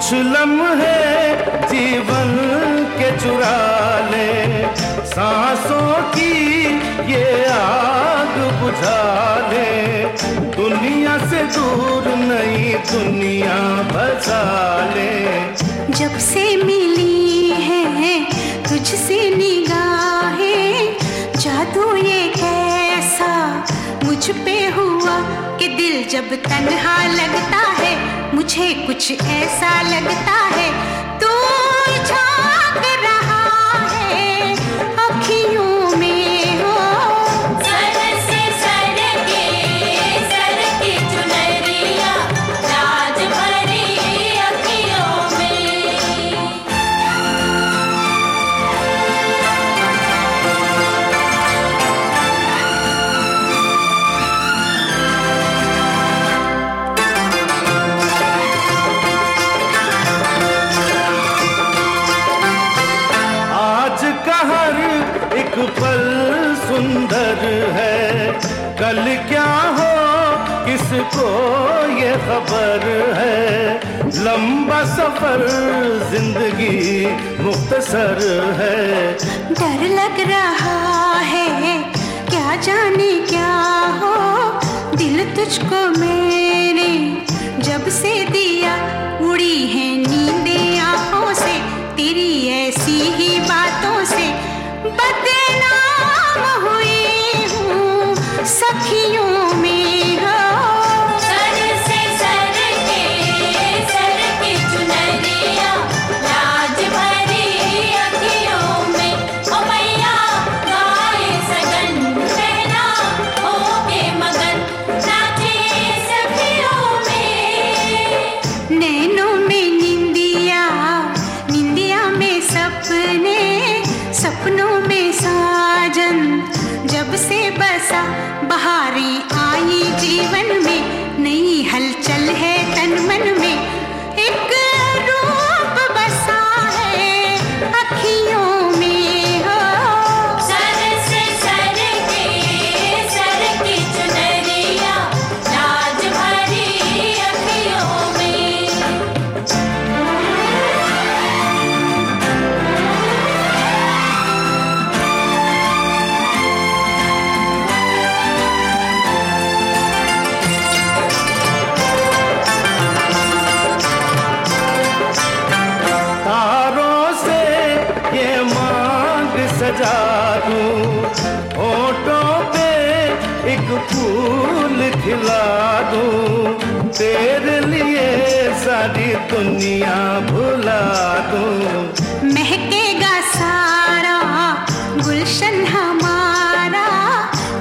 कुछ लम्हे जीवन के चुरा ले सांसों की ये आग बुझा ले दुनिया से दूर नई दुनिया बसा ले जब से मिली है तुझसे निगाहें, जादू ये कैसा मुझ पे हुआ दिल जब तन्हा लगता है मुझे कुछ ऐसा लगता है तू झाँक एक पल सुंदर है। कल क्या हो, किसको ये खबर है? लंबा सफ़र, ज़िंदगी मुख्तसर है। डर लग रहा है, क्या जाने क्या हो? दिल तुझको मैंने ये मांग सजा दूँ। होठों पे एक फूल खिला दूँ। तेरे लिए सारी दुनिया भुला दूँ। महकेगा सारा, गुलशन हमारा,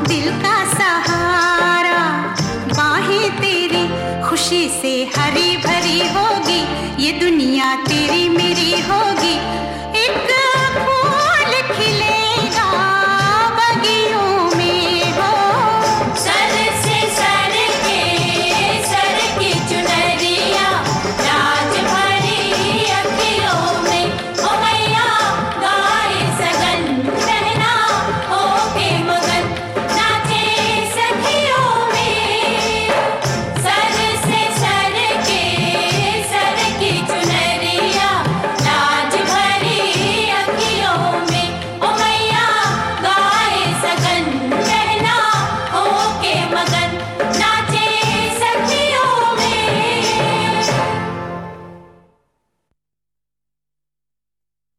दिल का सहारा। बाहें तेरी खुशी से